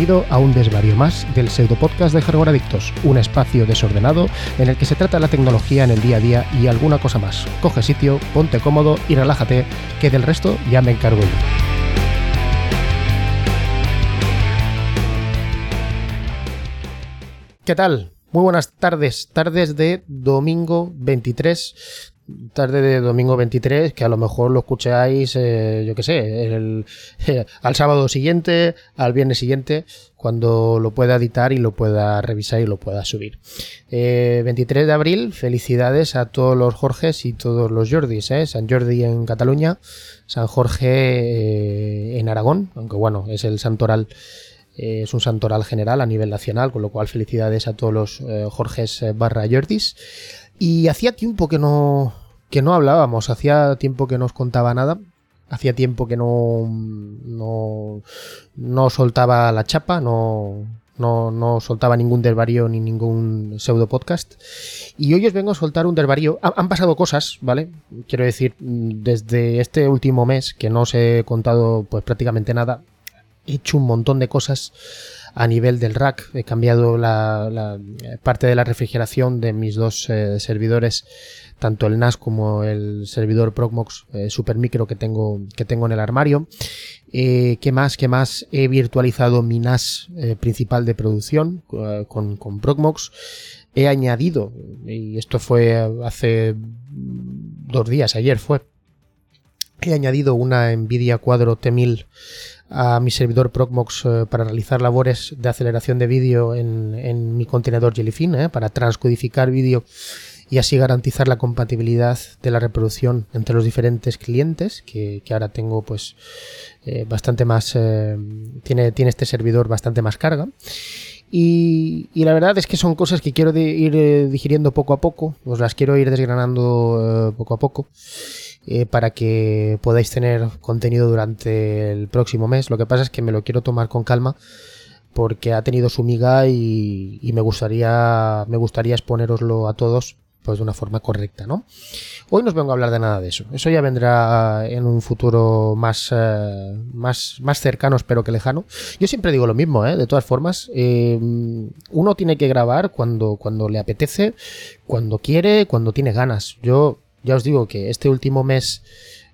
Bienvenido a un desvarío más del pseudopodcast de Hardware Adictos, un espacio desordenado en el que se trata la tecnología en el día a día y alguna cosa más. Coge sitio, ponte cómodo y relájate, que del resto ya me encargo yo. ¿Qué tal? Muy buenas tardes, tardes de domingo 23 tarde de domingo 23, que a lo mejor lo escucháis, eh, yo qué sé, el, al sábado siguiente, al viernes siguiente, cuando lo pueda editar y lo pueda revisar y lo pueda subir. 23 eh, de abril, felicidades a todos los Jorges y todos los Jordis, eh, San Jordi en Cataluña, San Jorge en Aragón, aunque bueno, es el santoral es un santoral general a nivel nacional, con lo cual felicidades a todos los Jorges barra Jordis. Y hacía tiempo que no, que no hablábamos, hacía tiempo que no os contaba nada, hacía tiempo que no, no, no soltaba la chapa, no, no, no, soltaba ningún derbario ni ningún pseudo podcast. Y hoy os vengo a soltar un derbario. Han, pasado cosas, ¿vale? Quiero decir, desde este último mes, que no os he contado pues prácticamente nada, hecho un montón de cosas a nivel del rack. He cambiado la, parte de la refrigeración de mis dos eh, servidores tanto el NAS como el servidor Proxmox eh, Super Micro que tengo, que tengo en el armario. Eh, ¿Qué más? ¿Qué más? He virtualizado mi NAS eh, principal de producción con, con Proxmox. He añadido, y esto fue hace dos días, ayer fue, he añadido una Nvidia Quadro T1000 a mi servidor Proxmox para realizar labores de aceleración de vídeo en, en, mi contenedor Jellyfin, para transcodificar vídeo y así garantizar la compatibilidad de la reproducción entre los diferentes clientes que, ahora tengo pues eh, bastante más eh, tiene, tiene este servidor bastante más carga. Y, la verdad es que son cosas que quiero ir eh, digiriendo poco a poco os las quiero ir desgranando poco a poco para que podáis tener contenido durante el próximo mes lo que pasa es que me lo quiero tomar con calma porque ha tenido su miga y, y me gustaría me gustaría exponeroslo a todos pues de una forma correcta, ¿no? Hoy no os vengo a hablar de nada de eso. Eso ya vendrá en un futuro más, eh, más, más cercano, espero que lejano. Yo siempre digo lo mismo, ¿eh? De todas formas, eh, uno tiene que grabar cuando, cuando le apetece, cuando quiere, cuando tiene ganas. Yo ya os digo que este último mes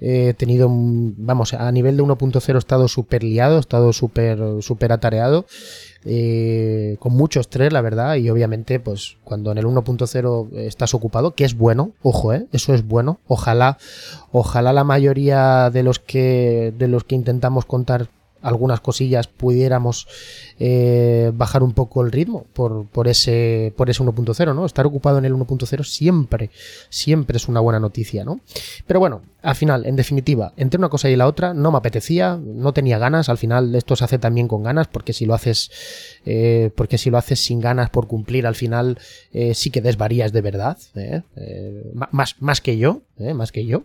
he tenido, vamos, a nivel de 1.0 he estado súper liado, he estado súper, súper atareado eh, con mucho estrés, la verdad, y obviamente, pues cuando en el 1.0 estás ocupado, que es bueno, ojo, eh, eso es bueno. Ojalá, ojalá la mayoría de los que de los que intentamos contar algunas cosillas pudiéramos eh, bajar un poco el ritmo por, por ese, por ese 1.0, ¿no? Estar ocupado en el 1.0 siempre, siempre es una buena noticia, ¿no? Pero bueno, al final, en definitiva, entre una cosa y la otra, no me apetecía, no tenía ganas, al final esto se hace también con ganas, porque si lo haces, eh, porque si lo haces sin ganas por cumplir, al final eh, sí que desvarías de verdad, más, más que yo, más que yo.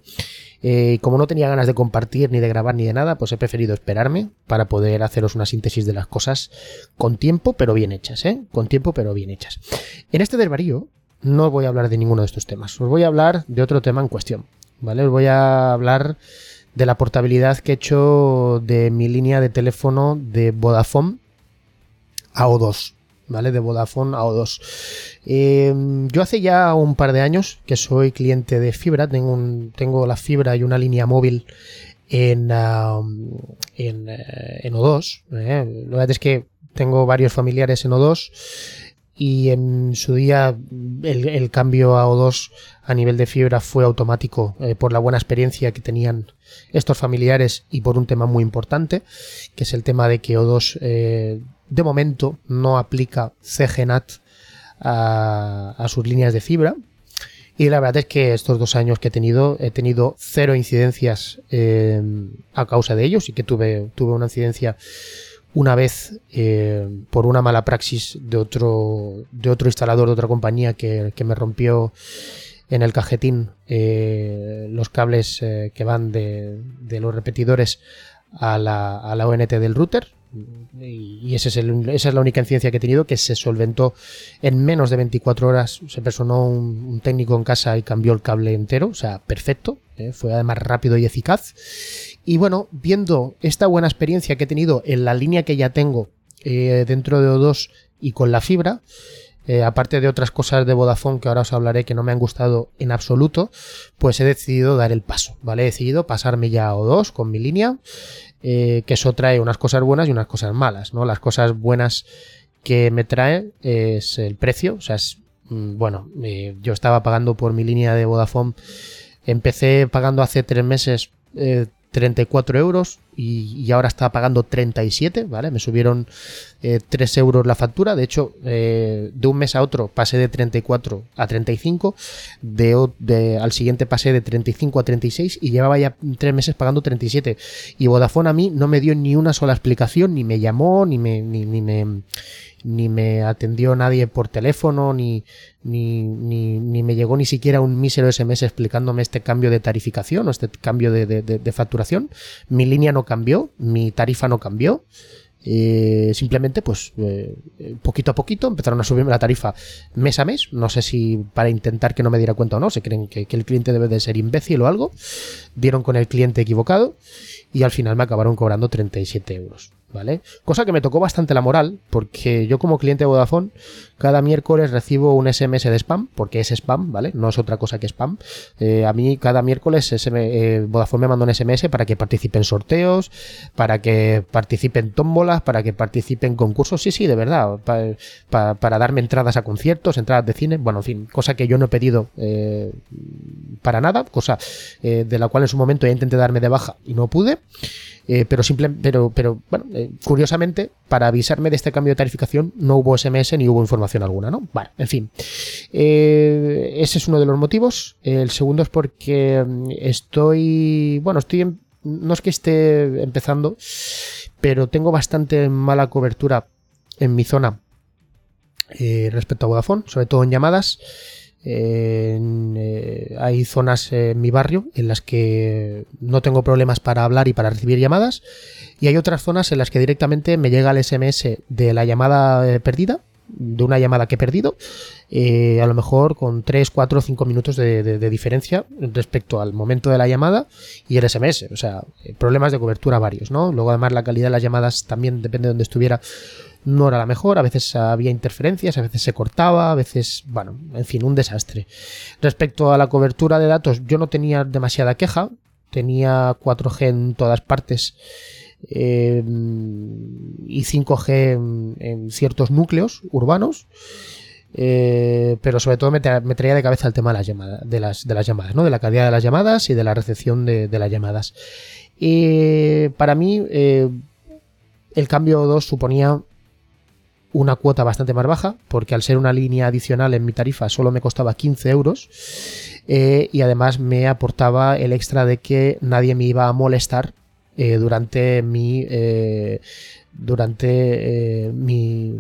Eh, como no tenía ganas de compartir, ni de grabar, ni de nada, pues he preferido esperarme para poder haceros una síntesis de las cosas con tiempo, pero bien hechas, ¿eh? Con tiempo, pero bien hechas. En este desvarío no voy a hablar de ninguno de estos temas. Os voy a hablar de otro tema en cuestión, ¿vale? Os voy a hablar de la portabilidad que he hecho de mi línea de teléfono de Vodafone a O2. ¿vale? De Vodafone a O2. Em, yo hace ya un par de años que soy cliente de fibra, tengo, tengo la fibra y una línea móvil en, en, eh, en, O2. ¿eh? La verdad es que tengo varios familiares en O2 y en su día el, cambio a O2 a nivel de fibra fue automático eh, por la buena experiencia que tenían estos familiares y por un tema muy importante, que es el tema de que O2 de momento no aplica CGNAT a, sus líneas de fibra. Y la verdad es que estos dos años que he tenido, he tenido cero incidencias eh, a causa de ellos y que tuve, tuve una incidencia una vez eh, por una mala praxis de otro, de otro instalador de otra compañía que, me rompió en el cajetín eh, los cables que van de, de, los repetidores a la, a la ONT del router y esa es la única incidencia que he tenido que se solventó en menos de 24 horas. Se personó un, técnico en casa y cambió el cable entero, o sea, perfecto. ¿eh? Fue además rápido y eficaz. Y bueno, viendo esta buena experiencia que he tenido en la línea que ya tengo dentro de O2 y con la fibra. aparte de otras cosas de Vodafone que ahora os hablaré que no me han gustado en absoluto, pues he decidido dar el paso, ¿vale? He decidido pasarme ya a O2 con mi línea, que eso trae unas cosas buenas y unas cosas malas, ¿no? Las cosas buenas que me trae es el precio, o sea, es, mm, bueno, yo estaba pagando por mi línea de Vodafone, empecé pagando hace tres meses 34 euros y, ahora está pagando 37, ¿vale? Me subieron 3 eh, euros la factura. De hecho, eh, de un mes a otro pasé de 34 a 35. De, al siguiente pasé de 35 a 36 y llevaba ya 3 meses pagando 37. Y Vodafone a mí no me dio ni una sola explicación, ni me llamó, ni me, ni, me ni me atendió nadie por teléfono, ni, ni, ni, me llegó ni siquiera un mísero SMS explicándome este cambio de tarificación o este cambio de, de facturación. Mi línea no cambió, mi tarifa no cambió. Eh, simplemente, pues, eh, poquito a poquito empezaron a subirme la tarifa mes a mes. No sé si para intentar que no me diera cuenta o no, se creen que, que el cliente debe de ser imbécil o algo. Dieron con el cliente equivocado y al final me acabaron cobrando 37 euros. ¿Vale? Cosa que me tocó bastante la moral, porque yo como cliente de Vodafone, cada miércoles recibo un SMS de spam, porque es spam, ¿vale? No es otra cosa que spam. Eh, a mí cada miércoles eh, Vodafone me manda un SMS para que participe en sorteos, para que participe en tómbolas, para que participe en concursos, sí, sí, de verdad, para darme entradas a conciertos, entradas de cine, bueno, en fin, cosa que yo no he pedido eh, para nada, cosa de la cual en su momento ya intenté darme de baja y no pude. Eh, pero, simple, pero, pero bueno, eh, curiosamente, para avisarme de este cambio de tarificación no hubo SMS ni hubo información alguna, ¿no? Bueno, en fin. Eh, ese es uno de los motivos. El segundo es porque mm, estoy, bueno, estoy, no es que esté empezando, pero tengo bastante mala cobertura en mi zona respecto a Vodafone, sobre todo en llamadas. Eh, hay zonas en mi barrio en las que no tengo problemas para hablar y para recibir llamadas. Y hay otras zonas en las que directamente me llega el SMS de la llamada eh, perdida, de una llamada que he perdido, eh, a lo mejor con 3, 4, 5 minutos de, diferencia respecto al momento de la llamada y el SMS. O sea, problemas de cobertura varios, ¿no? Luego además la calidad de las llamadas también depende de donde estuviera no era la mejor, a veces había interferencias, a veces se cortaba, a veces, bueno, en fin, un desastre. Respecto a la cobertura de datos, yo no tenía demasiada queja, tenía 4G en todas partes eh, y 5G en, ciertos núcleos urbanos. Eh, pero sobre todo me, traía de cabeza el tema de las llamadas, de las, llamadas, ¿no? De la calidad de las llamadas y de la recepción de, las llamadas. Y para mí, eh, el cambio 2 suponía una cuota bastante más baja, porque al ser una línea adicional en mi tarifa solo me costaba 15 euros eh, y además me aportaba el extra de que nadie me iba a molestar eh, durante mi eh, durante eh, mi,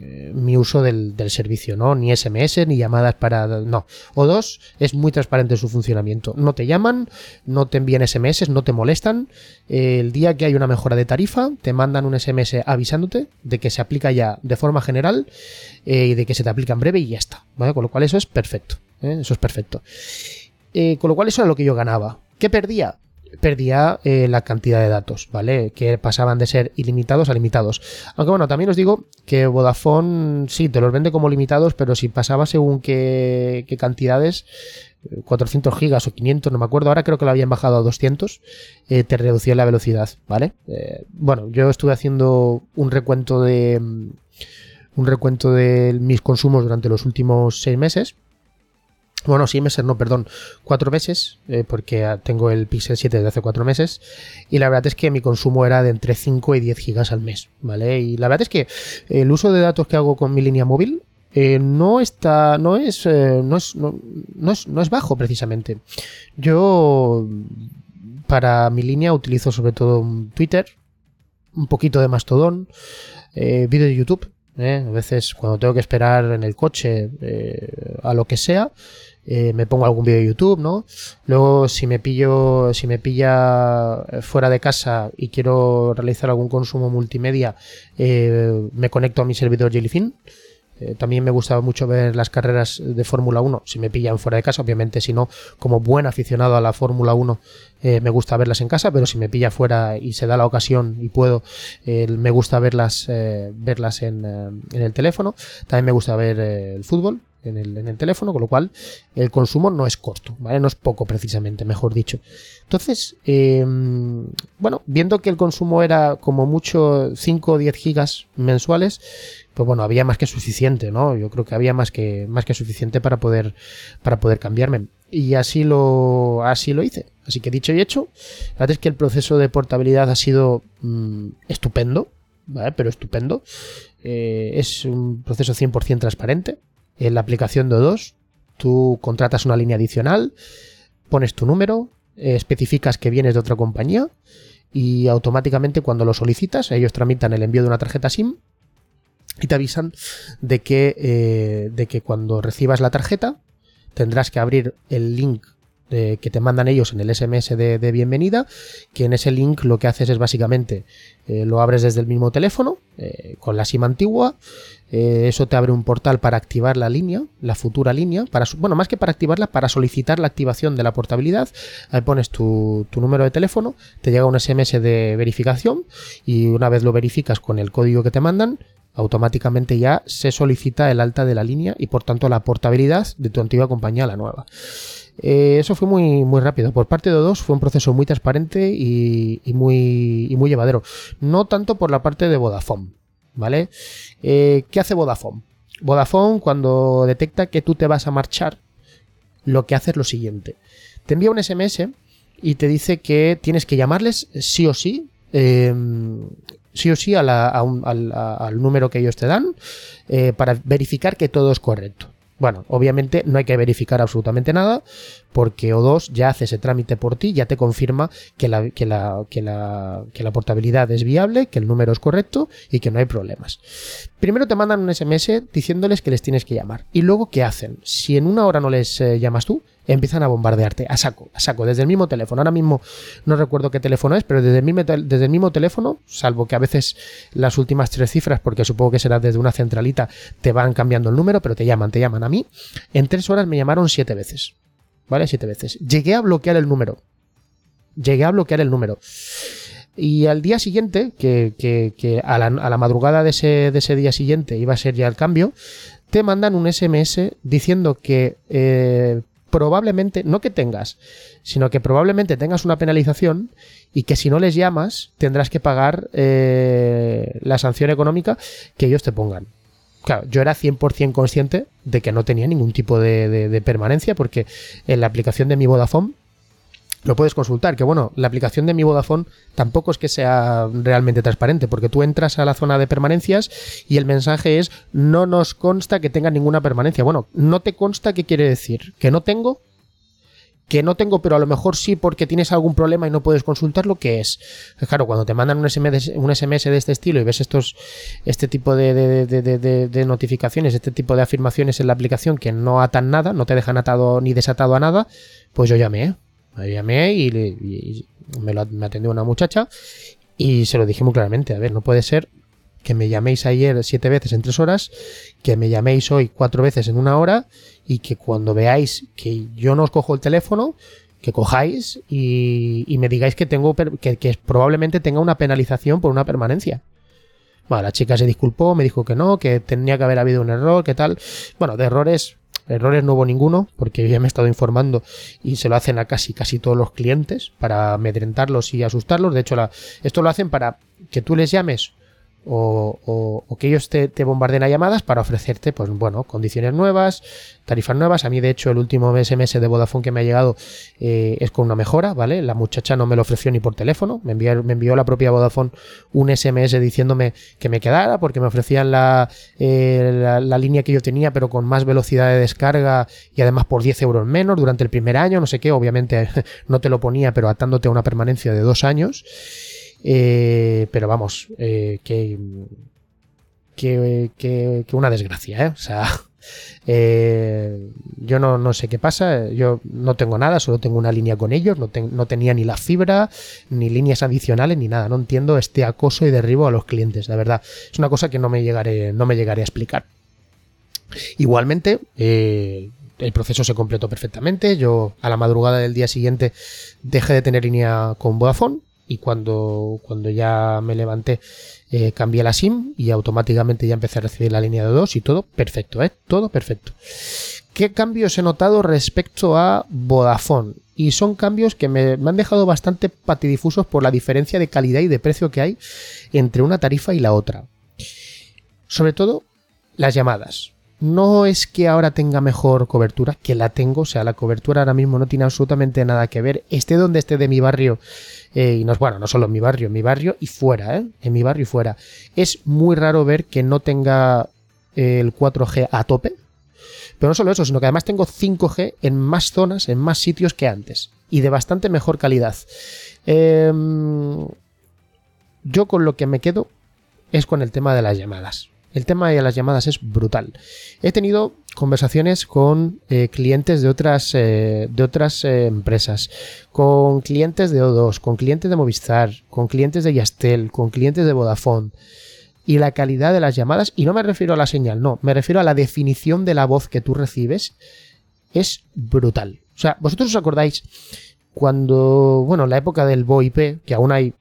eh, mi, uso del, servicio, ¿no? Ni SMS, ni llamadas para... No. O dos, es muy transparente su funcionamiento. No te llaman, no te envían SMS, no te molestan. el día que hay una mejora de tarifa, te mandan un SMS avisándote de que se aplica ya de forma general y de que se te aplica en breve y ya está. Con lo cual eso es perfecto. Eso es perfecto. con lo cual eso era lo que yo ganaba. ¿Qué perdía? Perdía eh, la cantidad de datos, ¿vale? Que pasaban de ser ilimitados a limitados. Aunque bueno, también os digo que Vodafone sí, te los vende como limitados, pero si pasaba según qué, cantidades, 400 gigas o 500, no me acuerdo, ahora creo que lo habían bajado a 200, eh, te reducía la velocidad, ¿vale? Eh, bueno, yo estuve haciendo un recuento de... un recuento de mis consumos durante los últimos seis meses bueno, sí meses, no, perdón, cuatro meses, eh, porque tengo el Pixel 7 desde hace cuatro meses, y la verdad es que mi consumo era de entre 5 y 10 gigas al mes, ¿vale? Y la verdad es que el uso de datos que hago con mi línea móvil eh, no está, no es, eh, no, es, no, es, no es bajo precisamente. Yo, para mi línea, utilizo sobre todo Twitter, un poquito de Mastodon, vídeo de YouTube, a veces cuando tengo que esperar en el coche a lo que sea, eh, me pongo algún vídeo de YouTube, ¿no? Luego, si me pillo, si me pilla fuera de casa y quiero realizar algún consumo multimedia, eh, me conecto a mi servidor Jellyfin. Eh, también me gustaba mucho ver las carreras de Fórmula 1, si me pillan fuera de casa, obviamente si no, como buen aficionado a la Fórmula 1, eh, me gusta verlas en casa, pero si me pilla fuera y se da la ocasión y puedo, me gusta verlas, verlas en, el teléfono. También me gusta ver el fútbol, en el, teléfono, con lo cual el consumo no es corto, ¿vale? No es poco precisamente, mejor dicho. Entonces, em, bueno, viendo que el consumo era como mucho 5 o 10 gigas mensuales, pues bueno, había más que suficiente, ¿no? Yo creo que había más que, más que suficiente para poder, para poder cambiarme. Y así lo, así lo hice. Así que dicho y hecho, la verdad es que el proceso de portabilidad ha sido mm, estupendo, ¿vale? Pero estupendo. Eh, es un proceso 100% transparente en la aplicación de O2, tú contratas una línea adicional, pones tu número, eh, especificas que vienes de otra compañía y automáticamente cuando lo solicitas, ellos tramitan el envío de una tarjeta SIM y te avisan de que, eh, de que cuando recibas la tarjeta tendrás que abrir el link que te mandan ellos en el SMS de, bienvenida, que en ese link lo que haces es básicamente eh, lo abres desde el mismo teléfono, con la SIM antigua, eh, eso te abre un portal para activar la línea, la futura línea, para, bueno, más que para activarla, para solicitar la activación de la portabilidad. Ahí pones tu, número de teléfono, te llega un SMS de verificación y una vez lo verificas con el código que te mandan, automáticamente ya se solicita el alta de la línea y por tanto la portabilidad de tu antigua compañía a la nueva. Eh, eso fue muy, muy rápido. Por parte de O2 fue un proceso muy transparente y, muy, muy llevadero. No tanto por la parte de Vodafone. ¿vale? Eh, ¿Qué hace Vodafone? Vodafone cuando detecta que tú te vas a marchar, lo que hace es lo siguiente. Te envía un SMS y te dice que tienes que llamarles sí o sí, em, sí o sí al, número que ellos te dan eh, para verificar que todo es correcto. Bueno, obviamente no hay que verificar absolutamente nada porque O2 ya hace ese trámite por ti, ya te confirma que la, que la, que la, que la portabilidad es viable, que el número es correcto y que no hay problemas. Primero te mandan un SMS diciéndoles que les tienes que llamar. Y luego, ¿qué hacen? Si en una hora no les eh, llamas tú, empiezan a bombardearte a saco, a saco, desde el mismo teléfono. Ahora mismo no recuerdo qué teléfono es, pero desde el mismo, teléfono, salvo que a veces las últimas tres cifras, porque supongo que será desde una centralita, te van cambiando el número, pero te llaman, te llaman a mí. En tres horas me llamaron siete veces. ¿Vale? Siete veces. Llegué a bloquear el número. Llegué a bloquear el número. Y al día siguiente, que, a, la, madrugada de ese, de ese día siguiente iba a ser ya el cambio, te mandan un SMS diciendo que eh, probablemente, no que tengas, sino que probablemente tengas una penalización y que si no les llamas tendrás que pagar eh, la sanción económica que ellos te pongan. Claro, yo era 100% consciente de que no tenía ningún tipo de, permanencia porque en la aplicación de mi Vodafone lo puedes consultar, que bueno, la aplicación de mi Vodafone tampoco es que sea realmente transparente, porque tú entras a la zona de permanencias y el mensaje es no nos consta que tenga ninguna permanencia. Bueno, no te consta qué quiere decir, que no tengo, que no tengo, pero a lo mejor sí porque tienes algún problema y no puedes consultarlo, ¿qué es? Claro, cuando te mandan un SMS, de este estilo y ves estos, este tipo de, de, notificaciones, este tipo de afirmaciones en la aplicación que no atan nada, no te dejan atado ni desatado a nada, pues yo llamé, me llamé y, me, lo, atendió una muchacha y se lo dije muy claramente, a ver, no puede ser que me llaméis ayer siete veces en tres horas, que me llaméis hoy cuatro veces en una hora y que cuando veáis que yo no os cojo el teléfono, que cojáis y, me digáis que tengo que, que, probablemente tenga una penalización por una permanencia. Bueno, la chica se disculpó, me dijo que no, que tenía que haber habido un error, que tal. Bueno, de errores Errores no hubo ninguno, porque ya me he estado informando y se lo hacen a casi casi todos los clientes para amedrentarlos y asustarlos. De hecho, la, esto lo hacen para que tú les llames o, que ellos te, bombarden a llamadas para ofrecerte, pues bueno, condiciones nuevas, tarifas nuevas. A mí, de hecho, el último SMS de Vodafone que me ha llegado eh, es con una mejora, ¿vale? La muchacha no me lo ofreció ni por teléfono, me envió, me envió la propia Vodafone un SMS diciéndome que me quedara porque me ofrecían la, eh, la, línea que yo tenía, pero con más velocidad de descarga y además por 10 euros menos durante el primer año, no sé qué, obviamente no te lo ponía, pero atándote a una permanencia de dos años. Eh, pero vamos, eh, que, que, una desgracia, ¿eh? O sea, eh, yo no, no, sé qué pasa, yo no tengo nada, solo tengo una línea con ellos, no, no, tenía ni la fibra, ni líneas adicionales, ni nada. No entiendo este acoso y derribo a los clientes, la verdad. Es una cosa que no me llegaré, no me llegaré a explicar. Igualmente, el proceso se completó perfectamente. Yo a la madrugada del día siguiente dejé de tener línea con Vodafone y cuando, cuando ya me levanté eh, cambié la SIM y automáticamente ya empecé a recibir la línea de 2 y todo perfecto, ¿eh? Todo perfecto. ¿Qué cambios he notado respecto a Vodafone? Y son cambios que me, me han dejado bastante patidifusos por la diferencia de calidad y de precio que hay entre una tarifa y la otra. Sobre todo las llamadas no es que ahora tenga mejor cobertura, que la tengo, o sea, la cobertura ahora mismo no tiene absolutamente nada que ver, esté donde esté de mi barrio, eh, y no bueno, no solo en mi barrio, en mi barrio y fuera, ¿eh? en mi barrio y fuera. Es muy raro ver que no tenga el 4G a tope, pero no solo eso, sino que además tengo 5G en más zonas, en más sitios que antes, y de bastante mejor calidad. Em, yo con lo que me quedo es con el tema de las llamadas. El tema de las llamadas es brutal. He tenido conversaciones con eh, clientes de otras, eh, de otras eh, empresas, con clientes de O2, con clientes de Movistar, con clientes de Yastel, con clientes de Vodafone. Y la calidad de las llamadas, y no me refiero a la señal, no, me refiero a la definición de la voz que tú recibes, es brutal. O sea, vosotros os acordáis cuando, bueno, en la época del VoIP, que aún hay,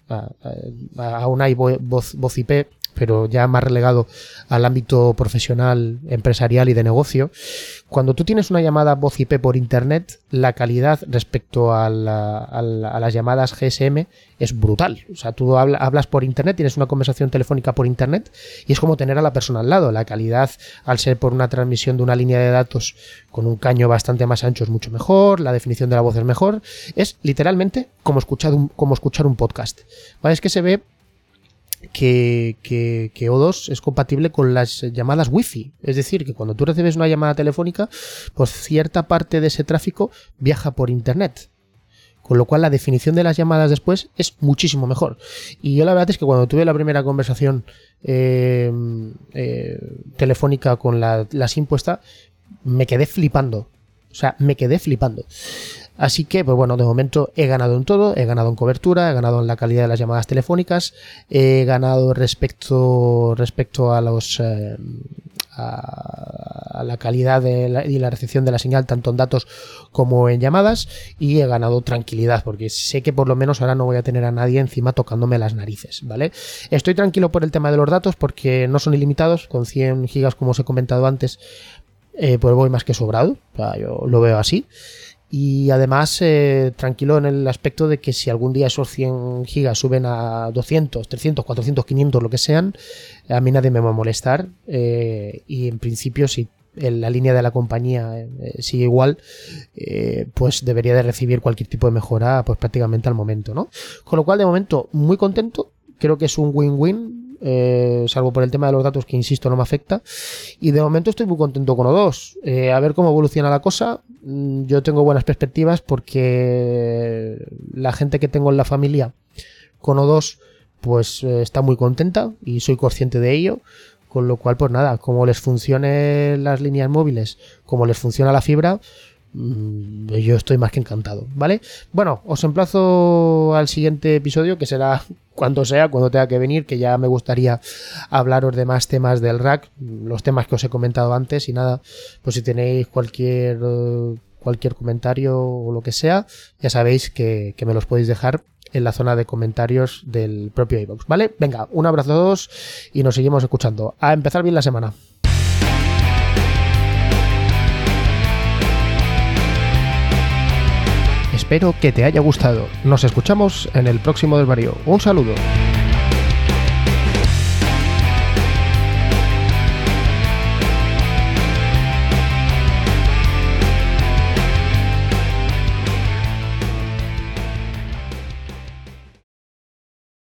aún hay voz IP, pero ya más relegado al ámbito profesional, empresarial y de negocio. Cuando tú tienes una llamada voz IP por Internet, la calidad respecto a, las llamadas GSM es brutal. O sea, tú hablas por Internet, tienes una conversación telefónica por Internet y es como tener a la persona al lado. La calidad, al ser por una transmisión de una línea de datos con un caño bastante más ancho, es mucho mejor, la definición de la voz es mejor. Es literalmente como escuchar un, como escuchar un podcast. Es que se ve que, que, O2 es compatible con las llamadas Wi-Fi. Es decir, que cuando tú recibes una llamada telefónica, pues cierta parte de ese tráfico viaja por Internet. Con lo cual la definición de las llamadas después es muchísimo mejor. Y yo la verdad es que cuando tuve la primera conversación eh, eh, telefónica con la, la SIM puesta, me quedé flipando. O sea, me quedé flipando. Así que, pues bueno, de momento he ganado en todo, he ganado en cobertura, he ganado en la calidad de las llamadas telefónicas, he ganado respecto, respecto a los eh, a, la calidad y la recepción de la señal tanto en datos como en llamadas y he ganado tranquilidad porque sé que por lo menos ahora no voy a tener a nadie encima tocándome las narices, ¿vale? Estoy tranquilo por el tema de los datos porque no son ilimitados, con 100 gigas como os he comentado antes, eh, pues voy más que sobrado, yo lo veo así. Y además, eh, tranquilo en el aspecto de que si algún día esos 100 gigas suben a 200, 300, 400, 500, lo que sean, a mí nadie me va a molestar. Eh, y en principio, si la línea de la compañía eh, sigue igual, pues debería de recibir cualquier tipo de mejora pues prácticamente al momento, ¿no? Con lo cual, de momento, muy contento. Creo que es un win-win salvo por el tema de los datos que, insisto, no me afecta. Y de momento estoy muy contento con O2. Eh, a ver cómo evoluciona la cosa. Mm, yo tengo buenas perspectivas porque la gente que tengo en la familia con O2 pues eh, está muy contenta y soy consciente de ello. Con lo cual, pues nada, como les funcione las líneas móviles, como les funciona la fibra, yo estoy más que encantado, ¿vale? Bueno, os emplazo al siguiente episodio que será cuando sea, cuando tenga que venir, que ya me gustaría hablaros de más temas del rack, los temas que os he comentado antes y nada, pues si tenéis cualquier cualquier comentario o lo que sea, ya sabéis que, me los podéis dejar en la zona de comentarios del propio iVoox, ¿vale? Venga, un abrazo a todos y nos seguimos escuchando. A empezar bien la semana. Espero que te haya gustado. Nos escuchamos en el próximo desvarío. Un saludo.